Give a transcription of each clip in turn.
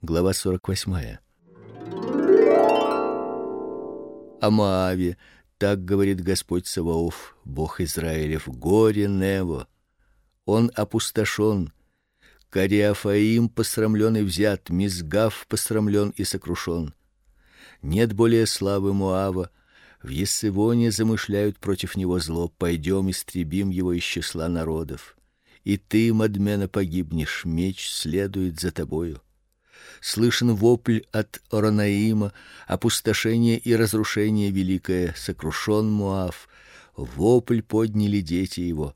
Глава 48. О Моаве так говорит Господь Саваоф, Бог Израилев: горе Нево. Он опустошен, Кариафаим посрамлен и взят, Мизгав посрамлен и сокрушен. Нет более славы Моава, в Ессевоне замышляют против него зло, пойдем истребим его из числа народов. И ты, Мадмена, погибнешь, меч следует за тобою. Слышен вопль от Оронаима, опустошение и разрушение великое, сокрушен Муав, вопль подняли дети его.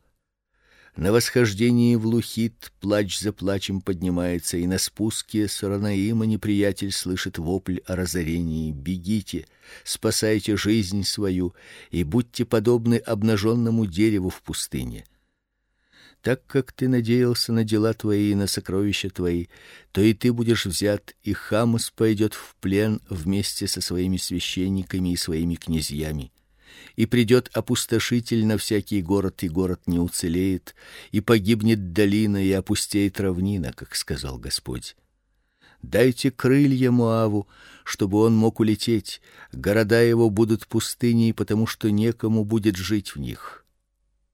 На восхождении в Лухит плач за плачем поднимается, и на спуске с Ранаима неприятель слышит вопль о разорении. Бегите, спасайте жизнь свою и будьте подобны обнаженному дереву в пустыне. Так как ты надеялся на дела твои и на сокровища твои, то и ты будешь взят, и Хамас пойдет в плен вместе со своими священниками и своими князьями и придет опустошитель на всякий город, и город не уцелеет, и погибнет долина и опустеет равнина, как сказал Господь. Дайте крылья Моаву, чтобы он мог улететь. Города его будут пустыней, потому что некому будет жить в них.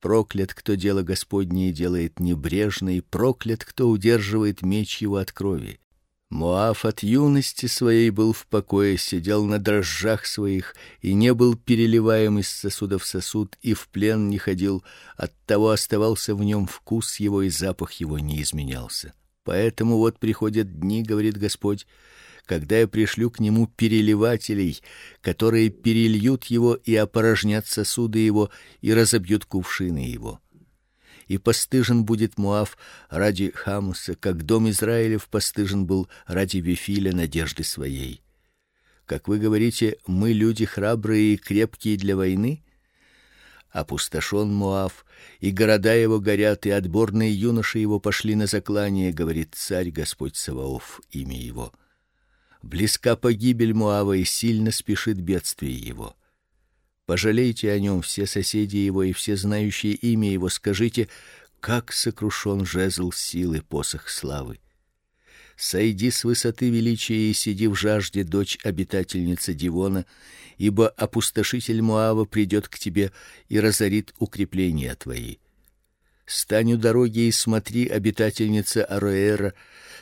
Проклят, кто дело Господнее делает небрежно, и проклят, кто удерживает меч его от крови. Моав от юности своей был в покое, сидел на дрожжах своих и не был переливаем из сосуда в сосуд и в плен не ходил, оттого оставался в нем вкус его и запах его не изменялся. Поэтому вот приходят дни, говорит Господь, когда я пришлю к нему переливателей, которые перельют его и опорожнят сосуды его и разобьют кувшины его и постыжен будет Муав ради Хамуса, как дом Израилев постыжен был ради Вифиля надежды своей. Как вы говорите, мы люди храбрые и крепкие для войны, опустошен Муав, и города его горят, и отборные юноши его пошли на заклание, говорит царь Господь Саваоф, имя его. Близка погибель Муава, и сильно спешит бедствие его. Пожалейте о нем все соседи его и все знающие имя его, скажите, как сокрушен жезл силы посох славы. Сойди с высоты величия и сиди в жажде, дочь обитательница Дивона, ибо опустошитель Моава придет к тебе и разорит укрепления твои. Стань у дороги и смотри, обитательница Ароэра,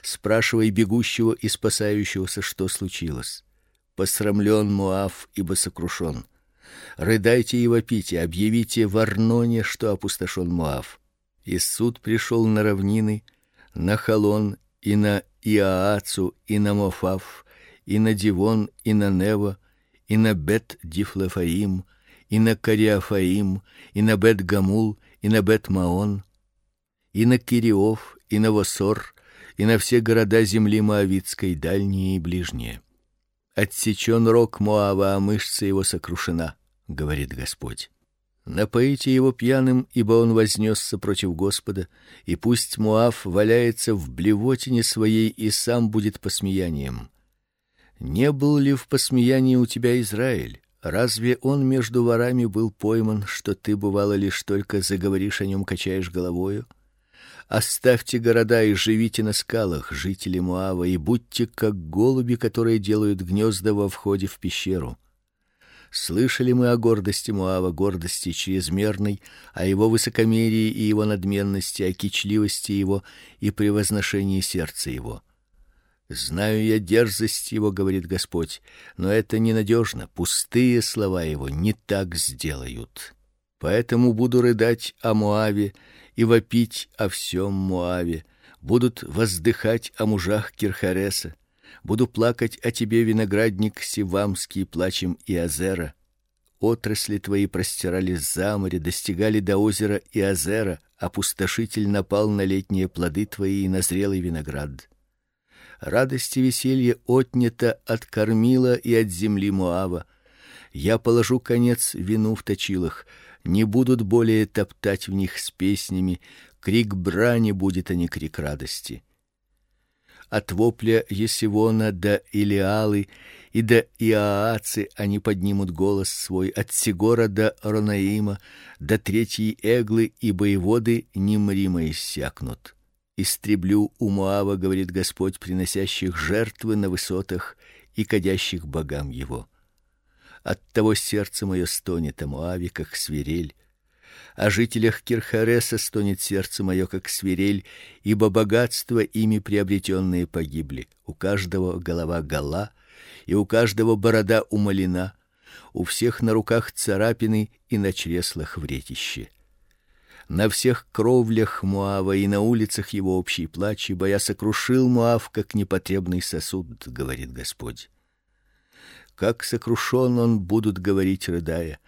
спрашивай бегущего и спасающегося, что случилось. Посрамлен Моав, ибо сокрушен. Рыдайте и вопите, объявите в Арноне, что опустошен Моав. И суд пришел на равнины, на Халон и на Иаацу и на Мофав, и на Дивон и на Нево, и на Бет-Дифлефаим, и на Кариафаим, и на Бет-Гамул, и на Бет-Маон, и на Кириов, и на Восор, и на все города земли моавитской, дальние и ближние. Отсечен рог Моава, а мышца его сокрушена говорит Господь. Напоите его пьяным, ибо он вознесся против Господа, и пусть Моав валяется в блевотине своей и сам будет посмеянием. Не был ли в посмеянии у тебя Израиль? Разве он между ворами был пойман, что ты бывало лишь только заговоришь о нем, качаешь головою? Оставьте города и живите на скалах, жители Моава, и будьте как голуби, которые делают гнезда во входе в пещеру. Слышали мы о гордости Моава, гордости чрезмерной, о его высокомерии и его надменности, о кичливости его и превозношении сердца его. Знаю я дерзость его, говорит Господь, но это ненадежно, пустые слова его не так сделают. Поэтому буду рыдать о Моаве и вопить о всем Моаве, будут воздыхать о мужах Кирхареса Буду плакать о тебе, виноградник Сивамский, плачем и Азера. Отрасли твои простирались за море, достигали до озера и Азера, опустошитель напал на летние плоды твои и на зрелый виноград. Радость и веселье отнято от кормила и от земли Моава. Я положу конец вину в точилах, не будут более топтать в них с песнями, крик брани будет, а не крик радости от вопля Есивона до Илиалы и до Иаацы они поднимут голос свой от Сигора до Ронаима, до третьей Эглы и боеводы немримо иссякнут. Истреблю у Моава, говорит Господь, приносящих жертвы на высотах и кадящих богам его. От того сердце мое стонет о Моаве, как свирель. О жителях Кирхареса стонет сердце мое, как свирель, ибо богатства ими приобретенные погибли. У каждого голова гола, и у каждого борода умалена, у всех на руках царапины и на чреслах вретище на всех кровлях Моава и на улицах его общий плач, ибо я сокрушил Моав как непотребный сосуд, говорит Господь. Как сокрушен он, будут говорить рыдая,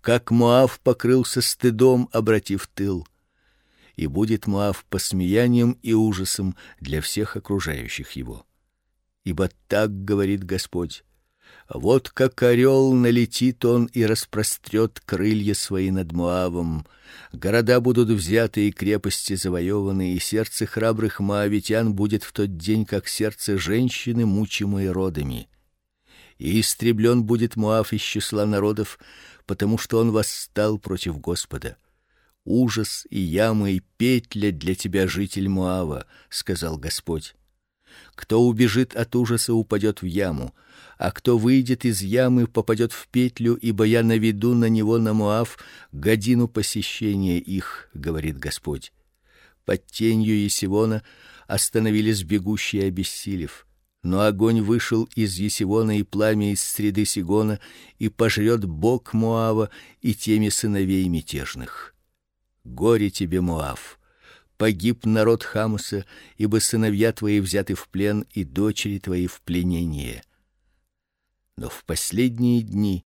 как Моав покрылся стыдом, обратив тыл. И будет Моав посмеянием и ужасом для всех окружающих его. Ибо так говорит Господь: вот как орел налетит он и распрострет крылья свои над Моавом. Города будут взяты и крепости завоеваны, и сердце храбрых моавитян будет в тот день как сердце женщины, мучимой родами. И истреблен будет Моав из числа народов, потому что он восстал против Господа. Ужас и ямы и петля для тебя, житель Моава, сказал Господь. Кто убежит от ужаса, упадет в яму а кто выйдет из ямы, попадет в петлю, ибо я наведу на него на Моав годину посещения их, говорит Господь. Под тенью Есивона остановились бегущие обессилев. Но огонь вышел из Есивона и пламя из среды Сигона и пожрет бог Моава и теми сыновей мятежных. Горе тебе, Моав! Погиб народ Хамуса, ибо сыновья твои взяты в плен и дочери твои в пленение но в последние дни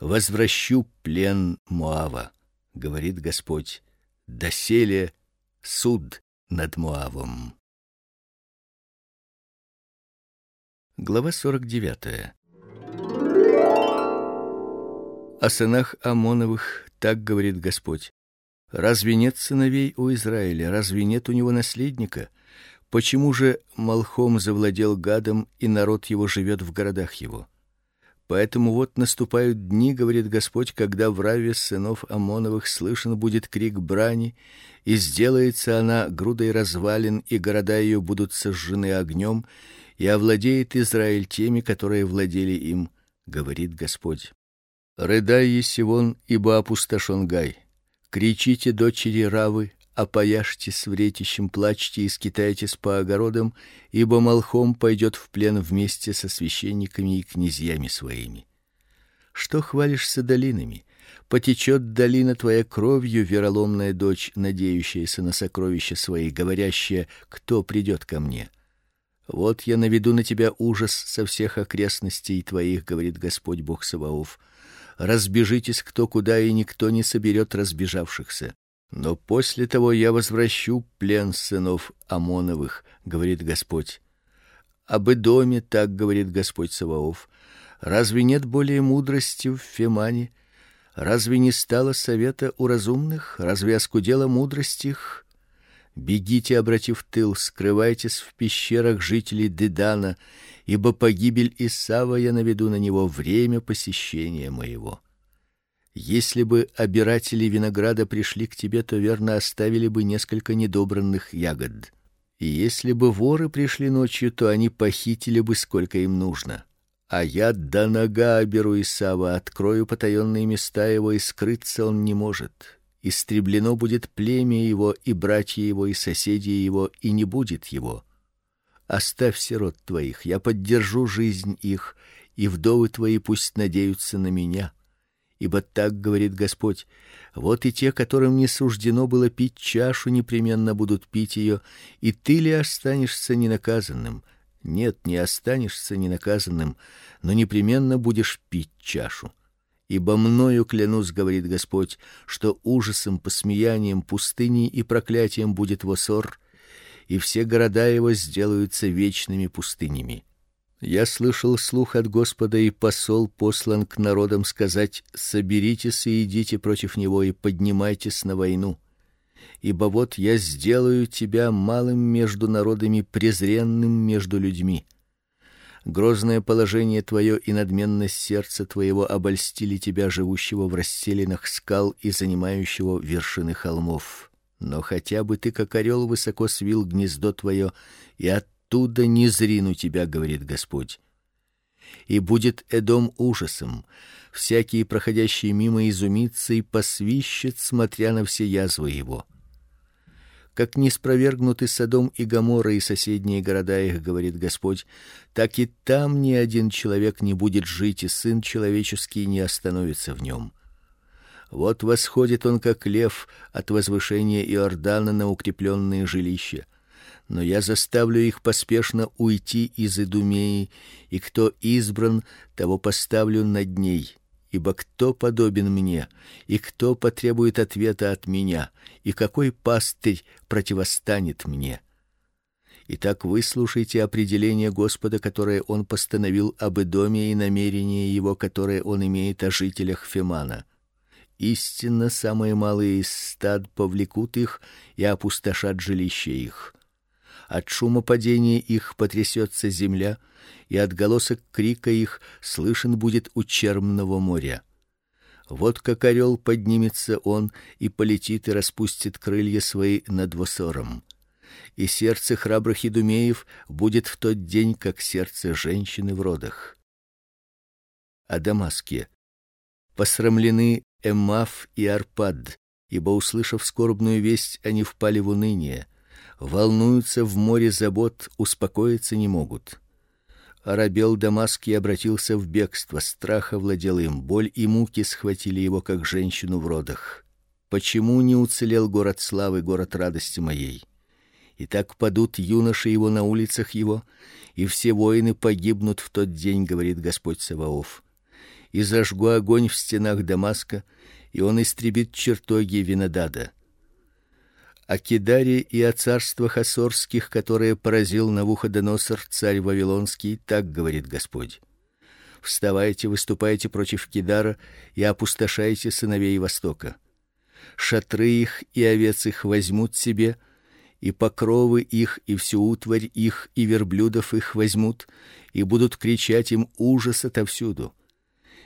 возвращу плен Моава, говорит Господь. Доселе суд над Моавом. Глава 49. О сынах Амоновых так говорит Господь: Разве нет сыновей у Израиля? Разве нет у него наследника? Почему же Малхом завладел Гадом, и народ его живет в городах его? Поэтому вот наступают дни, говорит Господь, когда в Раве сынов Амоновых слышен будет крик брани, и сделается она грудой развалин, и города ее будут сожжены огнем, и овладеет Израиль теми, которые владели им, говорит Господь. Рыдай, Есивон, ибо опустошен Гай. Кричите, дочери Равы, опояжьтесь вретищем, плачьте и скитайтесь по огородам, ибо Малхом пойдет в плен вместе со священниками и князьями своими. Что хвалишься долинами? Потечет долина твоя кровью, вероломная дочь, надеющаяся на сокровища свои, говорящая: кто придет ко мне? Вот я наведу на тебя ужас со всех окрестностей твоих, говорит Господь Бог Саваоф. Разбежитесь кто куда, и никто не соберет разбежавшихся. Но после того я возвращу плен сынов Амоновых, говорит Господь. Об доме так говорит Господь Саваоф. Разве нет более мудрости в Фемане? Разве не стало совета у разумных? Разве оскудела мудрость их? Бегите, обратив тыл, скрывайтесь в пещерах жителей Дедана, ибо погибель Исава я наведу на него время посещения моего. Если бы обиратели винограда пришли к тебе, то верно оставили бы несколько недобранных ягод. И если бы воры пришли ночью, то они похитили бы сколько им нужно. А я до нога оберу Исава, открою потаенные места его, и скрыться он не может. Истреблено будет племя его, и братья его, и соседи его, и не будет его. Оставь сирот твоих, я поддержу жизнь их, и вдовы твои пусть надеются на меня ибо так говорит Господь: вот и те, которым не суждено было пить чашу, непременно будут пить ее, и ты ли останешься ненаказанным? Нет, не останешься ненаказанным, но непременно будешь пить чашу. Ибо мною клянусь, говорит Господь, что ужасом, посмеянием, пустыней и проклятием будет Восор, и все города его сделаются вечными пустынями. Я слышал слух от Господа, и посол послан к народам сказать: соберитесь и идите против него и поднимайтесь на войну. Ибо вот я сделаю тебя малым между народами, презренным между людьми. Грозное положение твое и надменность сердца твоего обольстили тебя, живущего в расселинах скал и занимающего вершины холмов. но хотя бы ты как орел высоко свил гнездо твое, и оттуда не зрину тебя, говорит Господь. И будет Эдом ужасом, всякий проходящий мимо изумится и посвищет, смотря на все язвы его. Как не спровергнуты Содом и Гоморра и соседние города их, говорит Господь, так и там ни один человек не будет жить, и сын человеческий не остановится в нем. Вот восходит он как лев от возвышения Иордана на укрепленные жилища. Но я заставлю их поспешно уйти из Идумеи, и кто избран, того поставлю над ней. Ибо кто подобен мне, и кто потребует ответа от меня, и какой пастырь противостанет мне? Итак, выслушайте определение Господа, которое он постановил об Идоме и намерение его, которое он имеет о жителях Фемана. Истинно самые малые из стад повлекут их и опустошат жилища их. От шума падения их потрясется земля, и от голоса крика их слышен будет у черного моря. Вот как орел поднимется он и полетит и распустит крылья свои над Восором. И сердце храбрых идумеев будет в тот день, как сердце женщины в родах. О Дамаске. Посрамлены Эммаф и Арпад, ибо услышав скорбную весть, они впали в уныние, волнуются в море забот, успокоиться не могут. Арабел Дамаский обратился в бегство, страх овладел им, боль и муки схватили его как женщину в родах. Почему не уцелел город славы, город радости моей? И так падут юноши его на улицах его, и все воины погибнут в тот день, говорит Господь Саваоф и зажгу огонь в стенах Дамаска, и он истребит чертоги Винодада. О Кедаре и о царствах ассорских, которые поразил Навуходоносор, царь вавилонский, так говорит Господь: Вставайте, выступайте против Кедара и опустошайте сыновей Востока. Шатры их и овец их возьмут себе, и покровы их и всю утварь их и верблюдов их возьмут, и будут кричать им ужас отовсюду.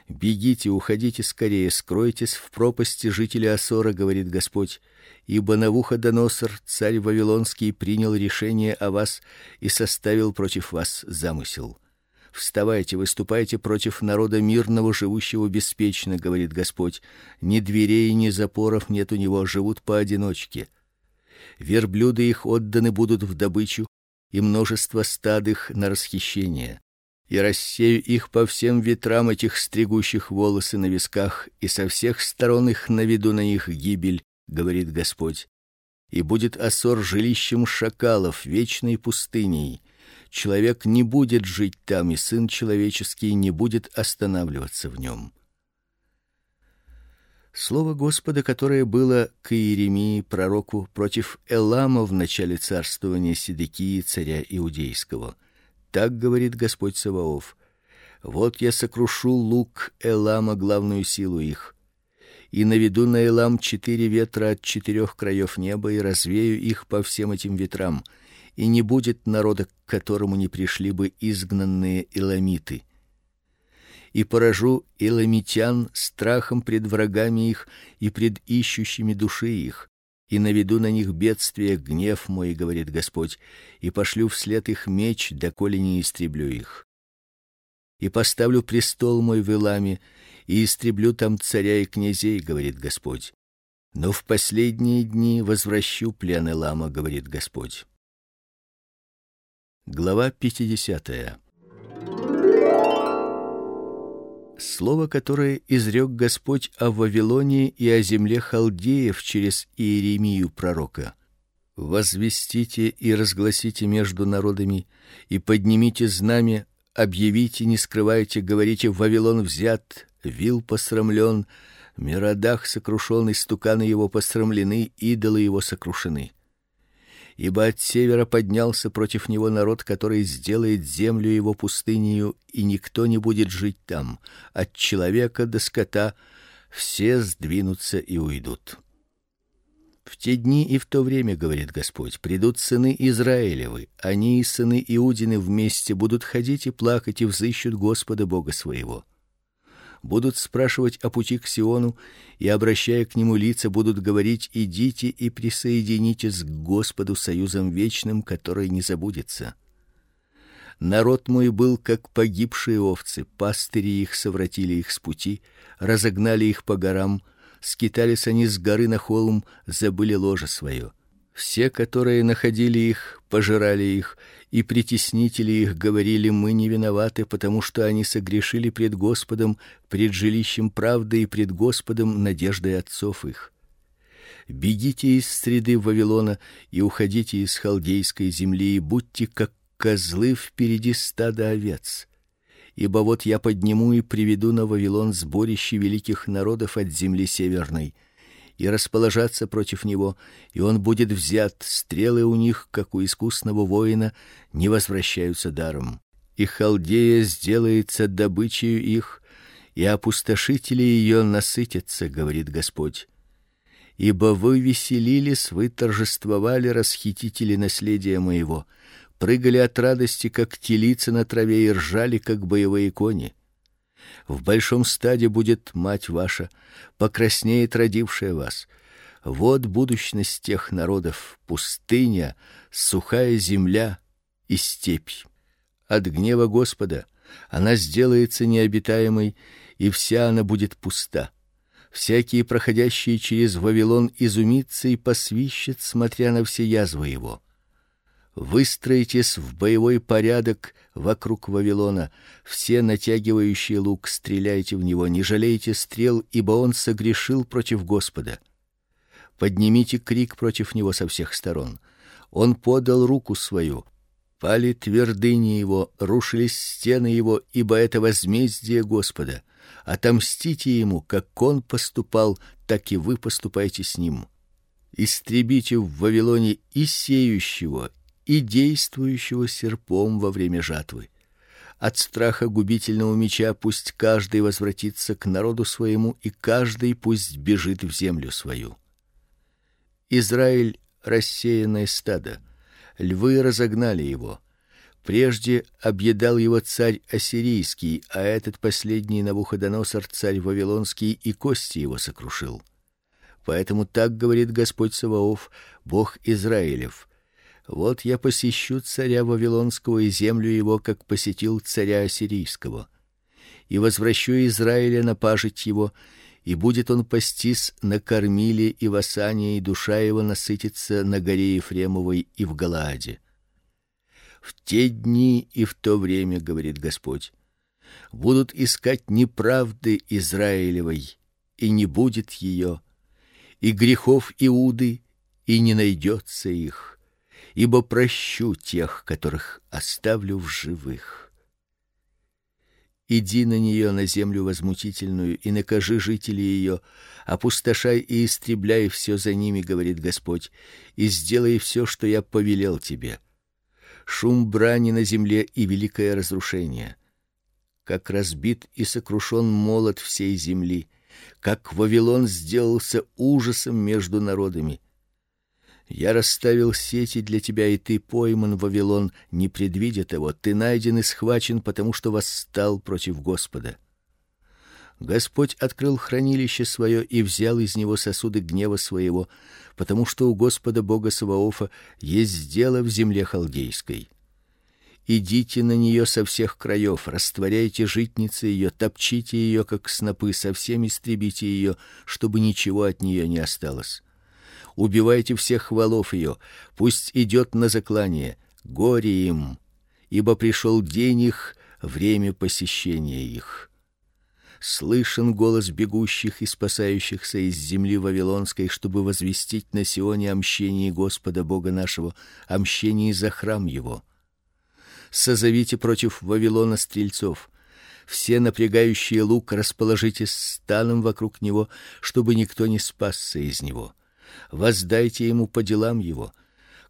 Бегите, уходите скорее, скройтесь в пропасти жители Асора, говорит Господь, ибо Навуходоносор, царь вавилонский, принял решение о вас и составил против вас замысел. Вставайте, выступайте против народа мирного, живущего беспечно, говорит Господь. Ни дверей, ни запоров нет у него, живут поодиночке. Верблюды их отданы будут в добычу, и множество стад их на расхищение и рассею их по всем ветрам этих стригущих волосы на висках, и со всех сторон их наведу на них гибель, говорит Господь. И будет Асор жилищем шакалов, вечной пустыней. Человек не будет жить там, и сын человеческий не будет останавливаться в нем. Слово Господа, которое было к Иеремии пророку против Элама в начале царствования Сидекии царя иудейского. Так говорит Господь Саваоф: Вот я сокрушу лук Элама главную силу их, и наведу на Элам четыре ветра от четырех краев неба и развею их по всем этим ветрам, и не будет народа, к которому не пришли бы изгнанные эламиты. И поражу эламитян страхом пред врагами их и пред ищущими души их, и наведу на них бедствие, гнев мой, говорит Господь, и пошлю вслед их меч, доколе не истреблю их. И поставлю престол мой в Иламе, и истреблю там царя и князей, говорит Господь. Но в последние дни возвращу плен Илама, говорит Господь. Глава пятидесятая слово, которое изрек Господь о Вавилоне и о земле халдеев через Иеремию пророка. Возвестите и разгласите между народами и поднимите знамя, объявите, не скрывайте, говорите: Вавилон взят, Вил посрамлен, Миродах сокрушен, стуканы его посрамлены, идолы его сокрушены ибо от севера поднялся против него народ, который сделает землю его пустынею, и никто не будет жить там, от человека до скота все сдвинутся и уйдут. В те дни и в то время, говорит Господь, придут сыны Израилевы, они и сыны Иудины вместе будут ходить и плакать и взыщут Господа Бога своего. Будут спрашивать о пути к Сиону и обращая к нему лица, будут говорить: "Идите и присоединитесь к Господу союзом вечным, который не забудется". Народ мой был как погибшие овцы, пастыри их совратили их с пути, разогнали их по горам, скитались они с горы на холм, забыли ложе свое. Все, которые находили их, пожирали их, и притеснители их говорили: мы не виноваты, потому что они согрешили пред Господом, пред жилищем правды и пред Господом надеждой отцов их. Бегите из среды Вавилона и уходите из халдейской земли и будьте как козлы впереди стада овец. Ибо вот я подниму и приведу на Вавилон сборище великих народов от земли северной, и расположатся против него, и он будет взят. Стрелы у них, как у искусного воина, не возвращаются даром. И Халдея сделается добычей их, и опустошители ее насытятся, говорит Господь. Ибо вы веселились, вы торжествовали, расхитители наследия моего прыгали от радости, как телицы на траве, и ржали, как боевые кони. В большом стаде будет мать ваша, покраснеет родившая вас. Вот будущность тех народов: пустыня, сухая земля и степь. От гнева Господа она сделается необитаемой, и вся она будет пуста. Всякий проходящий через Вавилон изумится и посвищет, смотря на все язвы его. Выстроитесь в боевой порядок вокруг Вавилона, все натягивающие лук, стреляйте в него, не жалейте стрел, ибо он согрешил против Господа. Поднимите крик против него со всех сторон. Он подал руку свою, пали твердыни его, рушились стены его, ибо это возмездие Господа. Отомстите ему, как он поступал, так и вы поступайте с ним. Истребите в Вавилоне и сеющего, и действующего серпом во время жатвы. От страха губительного меча пусть каждый возвратится к народу своему, и каждый пусть бежит в землю свою. Израиль рассеянное стадо. Львы разогнали его. Прежде объедал его царь ассирийский, а этот последний Навуходоносор царь вавилонский и кости его сокрушил. Поэтому так говорит Господь Саваоф, Бог Израилев: вот я посещу царя вавилонского и землю его, как посетил царя ассирийского. И возвращу Израиля на пажить его, и будет он пастись на Кормиле и в Асане, и душа его насытится на горе Ефремовой и в Галааде. В те дни и в то время, говорит Господь, будут искать неправды Израилевой, и не будет ее, и грехов Иуды, и не найдется их ибо прощу тех, которых оставлю в живых. Иди на нее на землю возмутительную и накажи жителей ее, опустошай и истребляй все за ними, говорит Господь, и сделай все, что я повелел тебе. Шум брани на земле и великое разрушение. Как разбит и сокрушен молот всей земли, как Вавилон сделался ужасом между народами. Я расставил сети для тебя, и ты пойман, Вавилон, не предвидя того. Ты найден и схвачен, потому что восстал против Господа. Господь открыл хранилище свое и взял из него сосуды гнева своего, потому что у Господа Бога Саваофа есть дело в земле халдейской. Идите на нее со всех краев, растворяйте житницы ее, топчите ее как снопы, совсем истребите ее, чтобы ничего от нее не осталось убивайте всех волов ее, пусть идет на заклание. Горе им, ибо пришел день их, время посещения их. Слышен голос бегущих и спасающихся из земли вавилонской, чтобы возвестить на Сионе о мщении Господа Бога нашего, о мщении за храм его. Созовите против Вавилона стрельцов, все напрягающие лук расположитесь станом вокруг него, чтобы никто не спасся из него воздайте ему по делам его.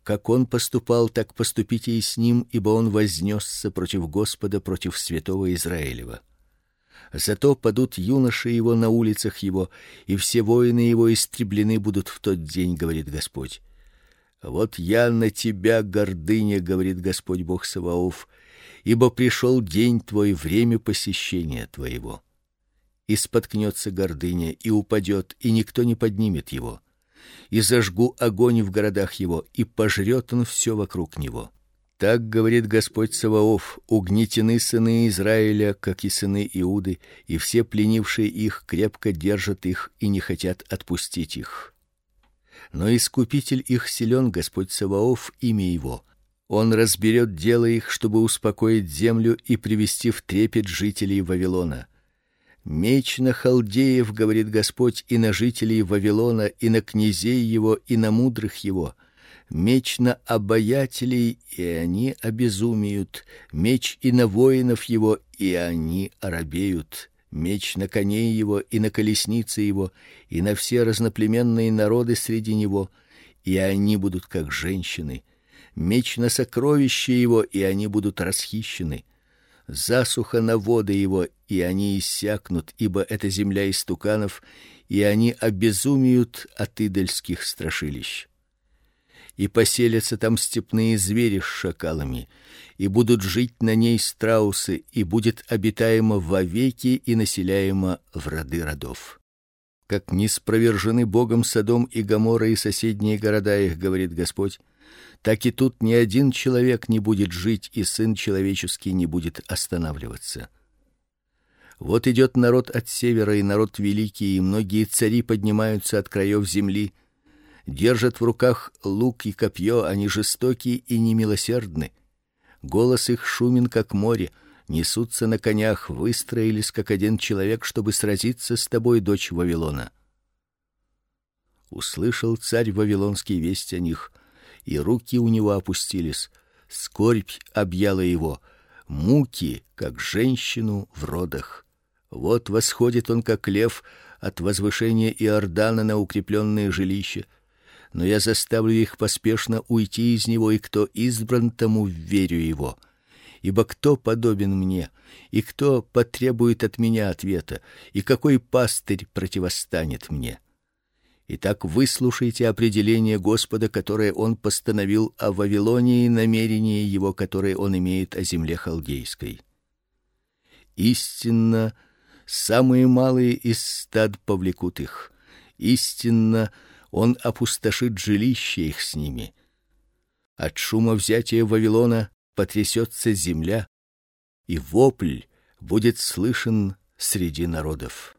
Как он поступал, так поступите и с ним, ибо он вознесся против Господа, против святого Израилева. Зато падут юноши его на улицах его, и все воины его истреблены будут в тот день, говорит Господь. Вот я на тебя, гордыня, говорит Господь Бог Саваоф, ибо пришел день твой, время посещения твоего. и споткнется гордыня, и упадет, и никто не поднимет его. И зажгу огонь в городах его, и пожрет он все вокруг него. Так говорит Господь Саваоф: угнетены сыны Израиля, как и сыны Иуды, и все пленившие их крепко держат их и не хотят отпустить их. Но искупитель их силен Господь Саваоф имя его. Он разберет дело их, чтобы успокоить землю и привести в трепет жителей Вавилона. Меч на халдеев, говорит Господь, и на жителей Вавилона, и на князей его, и на мудрых его. Меч на обаятелей, и они обезумеют, меч и на воинов его, и они оробеют. Меч на коней его и на колеснице его, и на все разноплеменные народы среди него, и они будут как женщины. Меч на сокровища его, и они будут расхищены засуха на воды его, и они иссякнут, ибо это земля истуканов, и они обезумеют от идольских страшилищ. И поселятся там степные звери с шакалами, и будут жить на ней страусы, и будет обитаемо вовеки и населяемо в роды родов. Как не спровержены Богом Содом и Гоморра и соседние города их, говорит Господь, так и тут ни один человек не будет жить, и сын человеческий не будет останавливаться. Вот идет народ от севера, и народ великий, и многие цари поднимаются от краев земли, держат в руках лук и копье, они жестокие и немилосердны. Голос их шумен как море, несутся на конях, выстроились как один человек, чтобы сразиться с тобой, дочь Вавилона. Услышал царь вавилонский весть о них, и руки у него опустились. Скорбь объяла его, муки, как женщину в родах. Вот восходит он как лев от возвышения Иордана на укрепленные жилища. Но я заставлю их поспешно уйти из него, и кто избран, тому верю его. Ибо кто подобен мне, и кто потребует от меня ответа, и какой пастырь противостанет мне? Итак, выслушайте определение Господа, которое он постановил о Вавилоне и намерение его, которое он имеет о земле халдейской. Истинно, самые малые из стад повлекут их. Истинно, он опустошит жилище их с ними. От шума взятия Вавилона потрясется земля, и вопль будет слышен среди народов.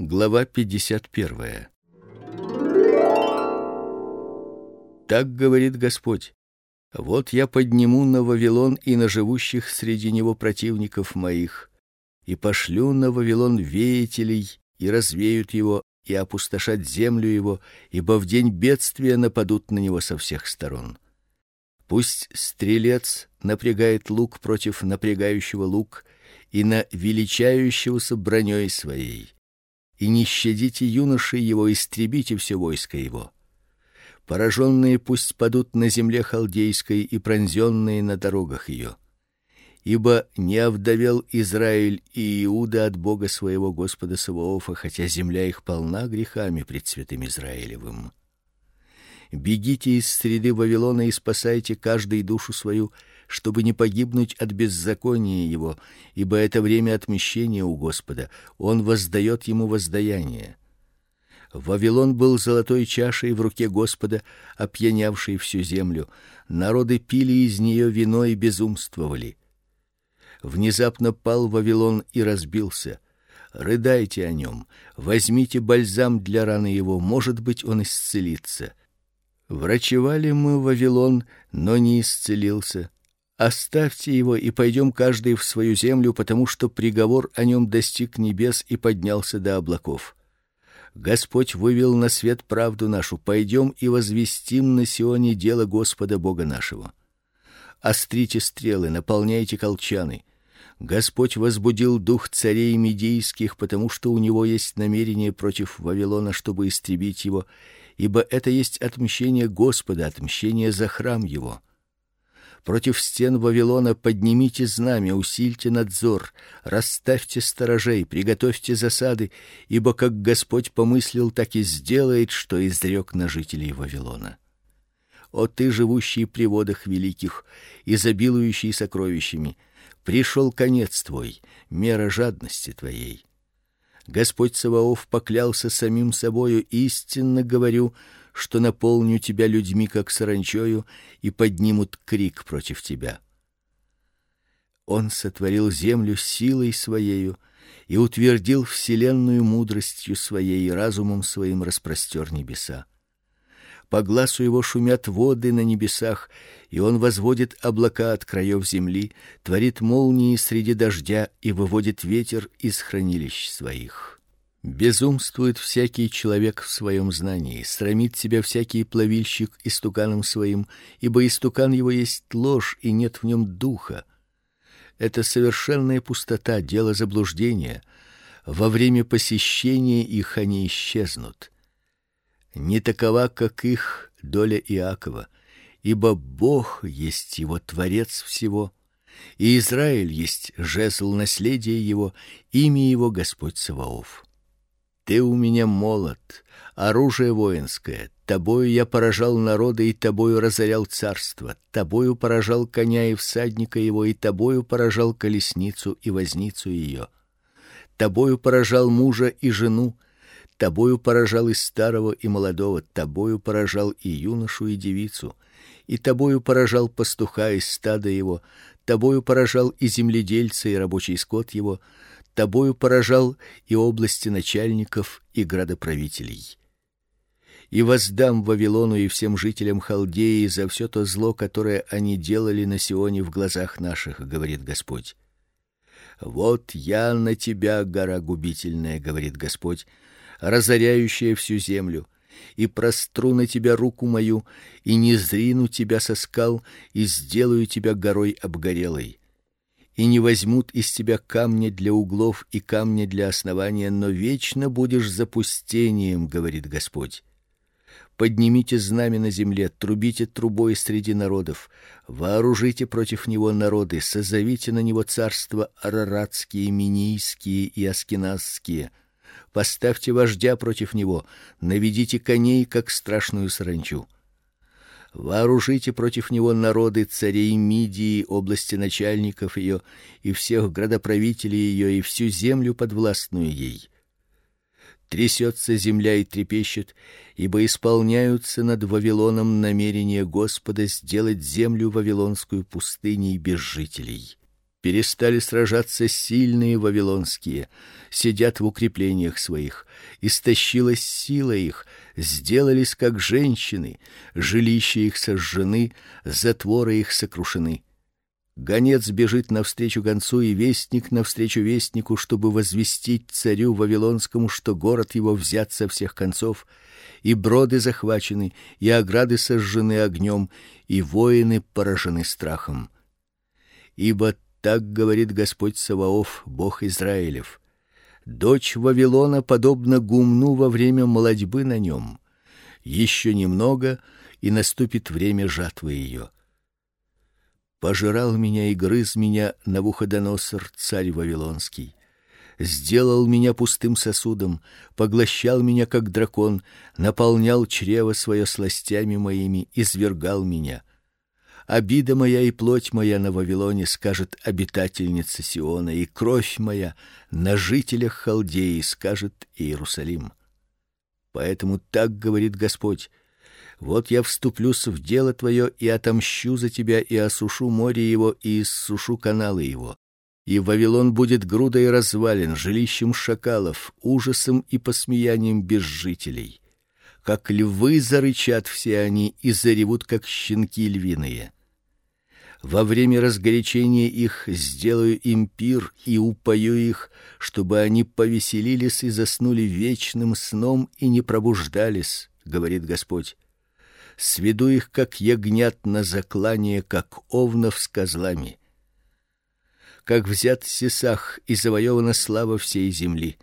Глава 51. Так говорит Господь: Вот я подниму на Вавилон и на живущих среди него противников моих, и пошлю на Вавилон веятелей, и развеют его, и опустошат землю его, ибо в день бедствия нападут на него со всех сторон. Пусть стрелец напрягает лук против напрягающего лук и на величающегося броней своей и не щадите юношей его, истребите все войско его. Пораженные пусть падут на земле халдейской и пронзенные на дорогах ее. Ибо не овдовел Израиль и Иуда от Бога своего Господа Саваофа, хотя земля их полна грехами пред святым Израилевым. Бегите из среды Вавилона и спасайте каждый душу свою, чтобы не погибнуть от беззакония его, ибо это время отмщения у Господа, он воздает ему воздаяние. Вавилон был золотой чашей в руке Господа, опьянявшей всю землю. Народы пили из нее вино и безумствовали. Внезапно пал Вавилон и разбился. Рыдайте о нем, возьмите бальзам для раны его, может быть, он исцелится. Врачевали мы Вавилон, но не исцелился. Оставьте его и пойдем каждый в свою землю, потому что приговор о нем достиг небес и поднялся до облаков. Господь вывел на свет правду нашу. Пойдем и возвестим на Сионе дело Господа Бога нашего. Острите стрелы, наполняйте колчаны. Господь возбудил дух царей медийских, потому что у него есть намерение против Вавилона, чтобы истребить его, ибо это есть отмщение Господа, отмщение за храм его. Против стен Вавилона поднимите знамя, усильте надзор, расставьте сторожей, приготовьте засады, ибо как Господь помыслил, так и сделает, что изрек на жителей Вавилона. О ты, живущий при водах великих, изобилующий сокровищами, пришел конец твой, мера жадности твоей. Господь Саваоф поклялся самим собою, истинно говорю, что наполню тебя людьми как саранчою и поднимут крик против тебя. Он сотворил землю силой своей и утвердил вселенную мудростью своей и разумом своим распростер небеса. По глазу его шумят воды на небесах, и он возводит облака от краев земли, творит молнии среди дождя и выводит ветер из хранилищ своих. Безумствует всякий человек в своем знании, срамит себя всякий плавильщик истуканом своим, ибо истукан его есть ложь и нет в нем духа это совершенная пустота, дело заблуждения. Во время посещения их они исчезнут. Не такова, как их доля Иакова, ибо Бог есть его творец всего, и Израиль есть жезл наследия его, имя его Господь Саваоф. Ты у меня молот, оружие воинское. Тобою я поражал народы и тобою разорял царство. Тобою поражал коня и всадника его, и тобою поражал колесницу и возницу ее. Тобою поражал мужа и жену, тобою поражал и старого и молодого, тобою поражал и юношу и девицу, и тобою поражал пастуха и стада его, тобою поражал и земледельца и рабочий скот его тобою поражал и области начальников и градоправителей. И воздам Вавилону и всем жителям Халдеи за все то зло, которое они делали на Сионе в глазах наших, говорит Господь. Вот я на тебя, гора губительная, говорит Господь, разоряющая всю землю, и простру на тебя руку мою, и не зрину тебя со скал, и сделаю тебя горой обгорелой и не возьмут из тебя камня для углов и камня для основания, но вечно будешь запустением, говорит Господь. Поднимите знамя на земле, трубите трубой среди народов, вооружите против него народы, созовите на него царства араратские, минийские и аскеназские. Поставьте вождя против него, наведите коней, как страшную саранчу вооружите против него народы царей Мидии, области начальников ее и всех градоправителей ее и всю землю подвластную ей. Трясется земля и трепещет, ибо исполняются над Вавилоном намерения Господа сделать землю вавилонскую пустыней без жителей перестали сражаться сильные вавилонские, сидят в укреплениях своих, истощилась сила их, сделались как женщины, жилища их сожжены, затворы их сокрушены. Гонец бежит навстречу гонцу и вестник навстречу вестнику, чтобы возвестить царю вавилонскому, что город его взят со всех концов, и броды захвачены, и ограды сожжены огнем, и воины поражены страхом. Ибо так говорит Господь Саваоф, Бог Израилев: дочь Вавилона подобна гумну во время молодьбы на нем. Еще немного, и наступит время жатвы ее. Пожирал меня и грыз меня Навуходоносор, царь вавилонский. Сделал меня пустым сосудом, поглощал меня как дракон, наполнял чрево свое сластями моими, извергал меня. Обида моя и плоть моя на Вавилоне, скажет обитательница Сиона, и кровь моя на жителях Халдеи, скажет Иерусалим. Поэтому так говорит Господь: вот я вступлюсь в дело твое и отомщу за тебя и осушу море его и иссушу каналы его. И Вавилон будет грудой развалин, жилищем шакалов, ужасом и посмеянием без жителей. Как львы зарычат все они и заревут как щенки львиные во время разгорячения их сделаю им пир и упою их, чтобы они повеселились и заснули вечным сном и не пробуждались, говорит Господь. Сведу их как ягнят на заклание, как овнов с козлами. Как взят Сисах и завоевана слава всей земли,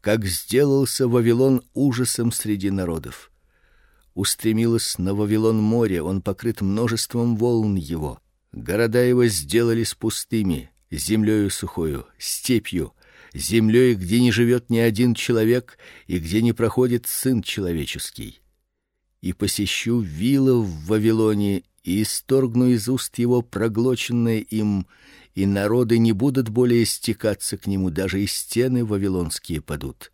как сделался Вавилон ужасом среди народов. Устремилось на Вавилон море, он покрыт множеством волн его Города его сделались пустыми, землею сухою, степью, землей, где не живет ни один человек и где не проходит сын человеческий. И посещу виллы в Вавилоне и исторгну из уст его проглоченное им, и народы не будут более стекаться к нему, даже и стены вавилонские падут.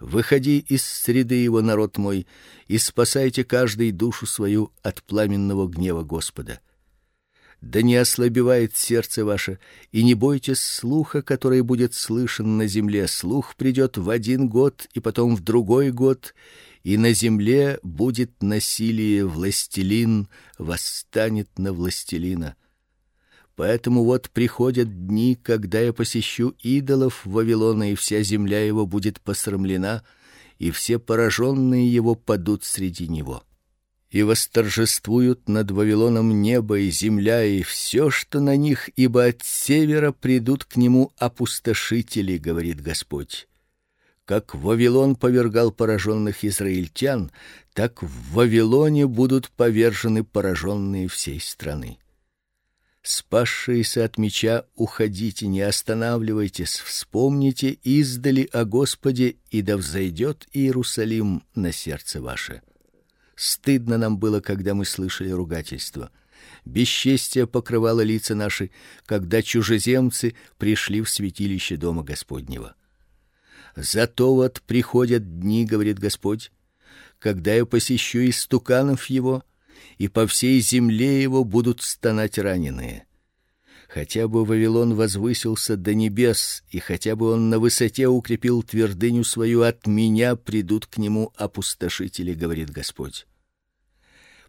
Выходи из среды его, народ мой, и спасайте каждый душу свою от пламенного гнева Господа. Да не ослабевает сердце ваше, и не бойтесь слуха, который будет слышен на земле. Слух придет в один год и потом в другой год, и на земле будет насилие, властелин восстанет на властелина. Поэтому вот приходят дни, когда я посещу идолов Вавилона, и вся земля его будет посрамлена, и все пораженные его падут среди него. И восторжествуют над Вавилоном небо и земля и все, что на них, ибо от севера придут к нему опустошители, говорит Господь. Как Вавилон повергал пораженных израильтян, так в Вавилоне будут повержены пораженные всей страны. Спасшиеся от меча, уходите, не останавливайтесь, вспомните издали о Господе, и да взойдет Иерусалим на сердце ваше. Стыдно нам было, когда мы слышали ругательство. Бесчестие покрывало лица наши, когда чужеземцы пришли в святилище дома Господнего. Зато вот приходят дни, говорит Господь, когда я посещу истуканов его, и по всей земле его будут стонать раненые. Хотя бы Вавилон возвысился до небес, и хотя бы он на высоте укрепил твердыню свою, от меня придут к нему опустошители, говорит Господь.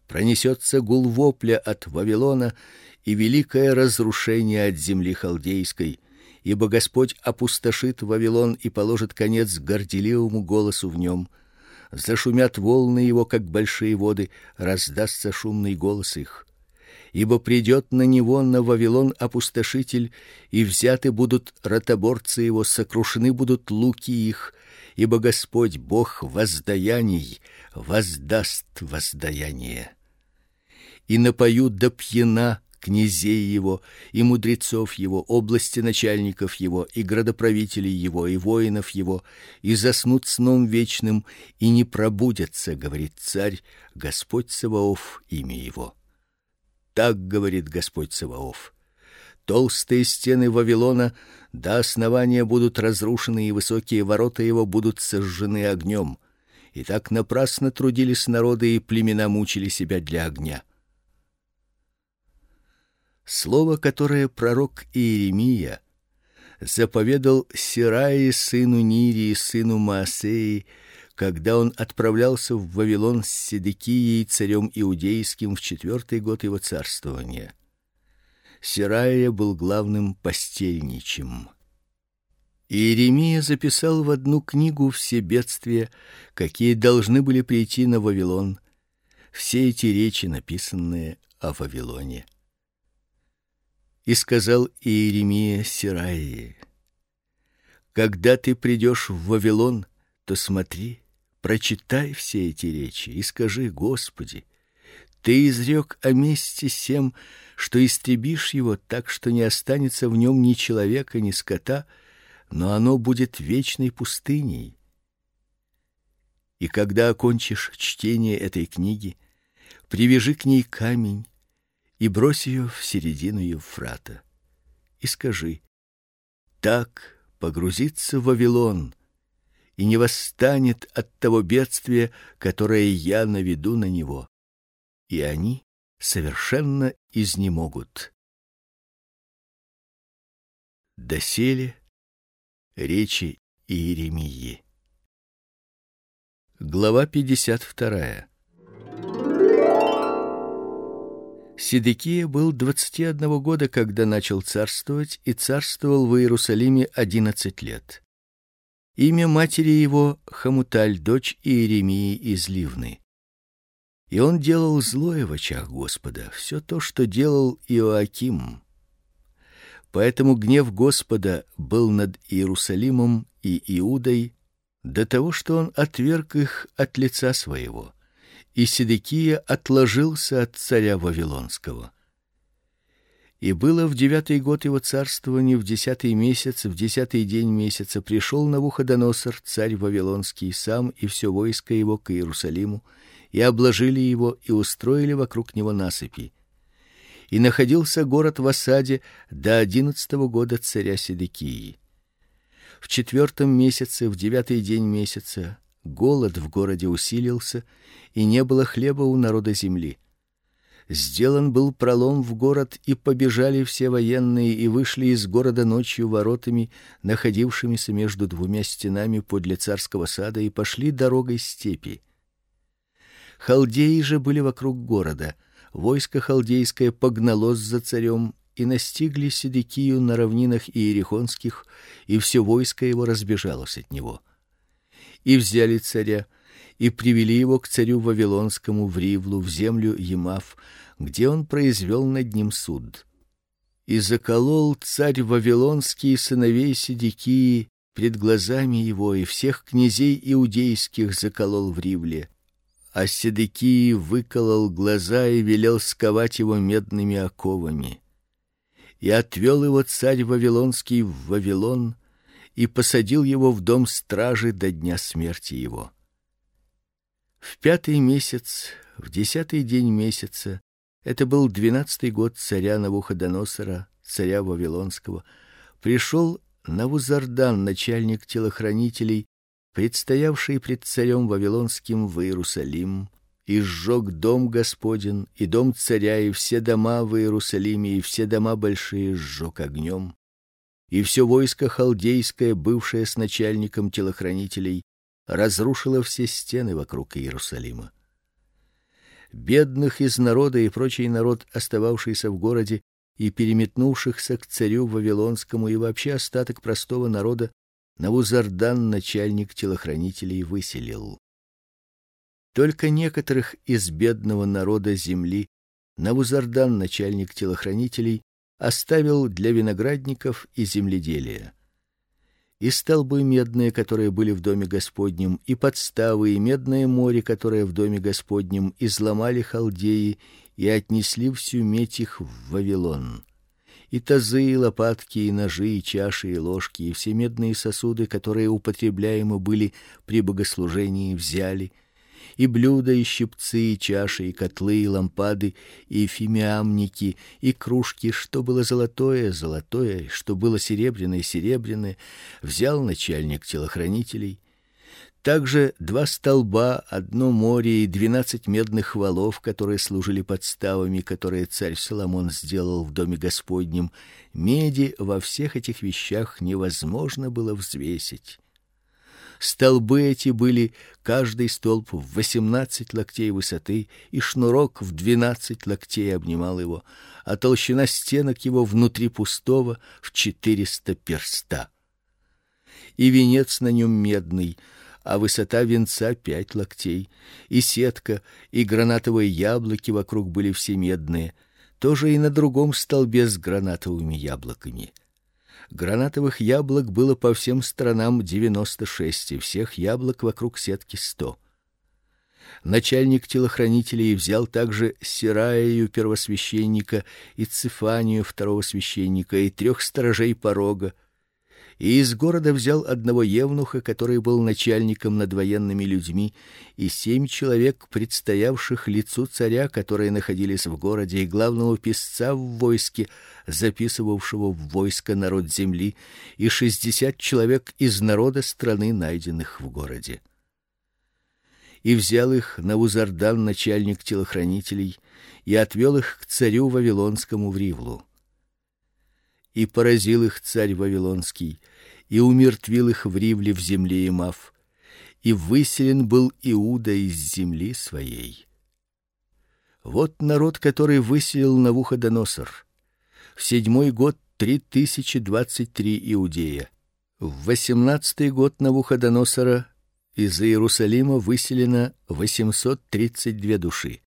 Пронесется гул вопля от Вавилона и великое разрушение от земли халдейской ибо Господь опустошит Вавилон и положит конец горделивому голосу в нем. Зашумят волны его, как большие воды, раздастся шумный голос их. Ибо придет на него на Вавилон опустошитель, и взяты будут ротоборцы его, сокрушены будут луки их, ибо Господь Бог воздаяний воздаст воздаяние. И напоют до пьяна князей его и мудрецов его, области начальников его и градоправителей его и воинов его, и заснут сном вечным и не пробудятся, говорит царь Господь Саваоф имя его. Так говорит Господь Саваоф. Толстые стены Вавилона до основания будут разрушены и высокие ворота его будут сожжены огнем. И так напрасно трудились народы и племена мучили себя для огня слово, которое пророк Иеремия заповедал Сираи сыну Нирии сыну Маасеи, когда он отправлялся в Вавилон с Седекией царем иудейским в четвертый год его царствования. Сирая был главным постельничим. Иеремия записал в одну книгу все бедствия, какие должны были прийти на Вавилон, все эти речи, написанные о Вавилоне. И сказал Иеремия Сираии: Когда ты придешь в Вавилон, то смотри, прочитай все эти речи и скажи: Господи, ты изрек о месте сем, что истребишь его так, что не останется в нем ни человека, ни скота, но оно будет вечной пустыней. И когда окончишь чтение этой книги, привяжи к ней камень и брось ее в середину Евфрата. И скажи: так погрузится Вавилон и не восстанет от того бедствия, которое я наведу на него. И они совершенно изнемогут. Досели речи Иеремии. Глава 52. Сидекия был двадцати одного года, когда начал царствовать, и царствовал в Иерусалиме одиннадцать лет. Имя матери его Хамуталь, дочь Иеремии из Ливны. И он делал злое в очах Господа, все то, что делал Иоаким. Поэтому гнев Господа был над Иерусалимом и Иудой до того, что он отверг их от лица своего и Седекия отложился от царя вавилонского. И было в девятый год его царствования, в десятый месяц, в десятый день месяца пришел Навуходоносор, царь вавилонский, сам и все войско его к Иерусалиму, и обложили его и устроили вокруг него насыпи. И находился город в осаде до одиннадцатого года царя Седекии. В четвертом месяце, в девятый день месяца, голод в городе усилился, и не было хлеба у народа земли. Сделан был пролом в город, и побежали все военные и вышли из города ночью воротами, находившимися между двумя стенами подле царского сада, и пошли дорогой степи. Халдеи же были вокруг города. Войско халдейское погналось за царем и настигли Седекию на равнинах иерихонских, и все войско его разбежалось от него. И взяли царя и привели его к царю вавилонскому в Ривлу, в землю Емав, где он произвел над ним суд. И заколол царь вавилонский сыновей Седекии пред глазами его и всех князей иудейских заколол в Ривле а Седекии выколол глаза и велел сковать его медными оковами. И отвел его царь вавилонский в Вавилон и посадил его в дом стражи до дня смерти его. В пятый месяц, в десятый день месяца, это был двенадцатый год царя Навуходоносора, царя вавилонского, пришел Навузардан, начальник телохранителей, предстоявший пред царем вавилонским в Иерусалим, и сжег дом Господен, и дом царя, и все дома в Иерусалиме, и все дома большие сжег огнем, и все войско халдейское, бывшее с начальником телохранителей, разрушило все стены вокруг Иерусалима. Бедных из народа и прочий народ, остававшийся в городе и переметнувшихся к царю вавилонскому и вообще остаток простого народа Навузардан, начальник телохранителей, выселил. Только некоторых из бедного народа земли Навузардан, начальник телохранителей, оставил для виноградников и земледелия. И столбы медные, которые были в доме Господнем, и подставы, и медное море, которое в доме Господнем, изломали халдеи и отнесли всю медь их в Вавилон. И тазы, и лопатки, и ножи, и чаши, и ложки, и все медные сосуды, которые употребляемы были при богослужении, взяли, и блюда, и щипцы, и чаши, и котлы, и лампады, и фимиамники, и кружки, что было золотое, золотое, что было серебряное, серебряное, взял начальник телохранителей, также два столба, одно море и двенадцать медных валов, которые служили подставами, которые царь Соломон сделал в доме Господнем. Меди во всех этих вещах невозможно было взвесить. Столбы эти были каждый столб в восемнадцать локтей высоты, и шнурок в двенадцать локтей обнимал его, а толщина стенок его внутри пустого в четыреста перста. И венец на нем медный, а высота венца пять локтей, и сетка, и гранатовые яблоки вокруг были все медные, тоже и на другом столбе с гранатовыми яблоками. Гранатовых яблок было по всем сторонам девяносто шесть, и всех яблок вокруг сетки сто. Начальник телохранителей взял также Сираию первосвященника и Цифанию второго священника и трех сторожей порога, и из города взял одного евнуха, который был начальником над военными людьми, и семь человек, предстоявших лицу царя, которые находились в городе, и главного писца в войске, записывавшего в войско народ земли, и шестьдесят человек из народа страны, найденных в городе. И взял их на Навузардан, начальник телохранителей, и отвел их к царю вавилонскому в Ривлу и поразил их царь вавилонский, и умертвил их в Ривле в земле Имав, и выселен был Иуда из земли своей. Вот народ, который выселил Навуходоносор. В седьмой год три тысячи двадцать три иудея. В восемнадцатый год Навуходоносора из Иерусалима выселено восемьсот тридцать две души.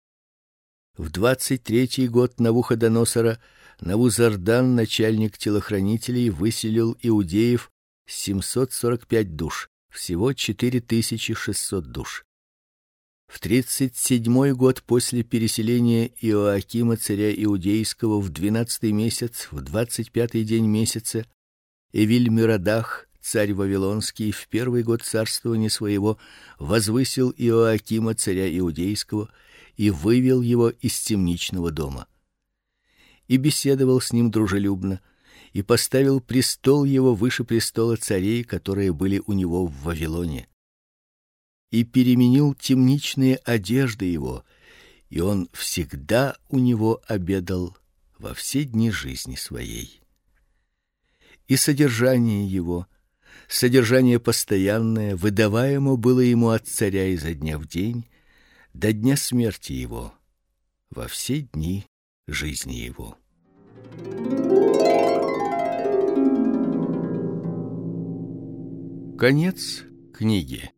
В двадцать третий год Навуходоносора Навузардан, начальник телохранителей, выселил иудеев 745 душ, всего 4600 душ. В тридцать седьмой год после переселения Иоакима царя иудейского в двенадцатый месяц, в двадцать пятый день месяца, Эвильмирадах, царь вавилонский в первый год царствования своего возвысил Иоакима царя иудейского и вывел его из темничного дома. И беседовал с ним дружелюбно, и поставил престол его выше престола царей, которые были у него в Вавилоне. И переменил темничные одежды его, и он всегда у него обедал во все дни жизни своей. И содержание его, содержание постоянное, выдаваемо было ему от царя изо дня в день до дня смерти его, во все дни жизни его. Конец книги.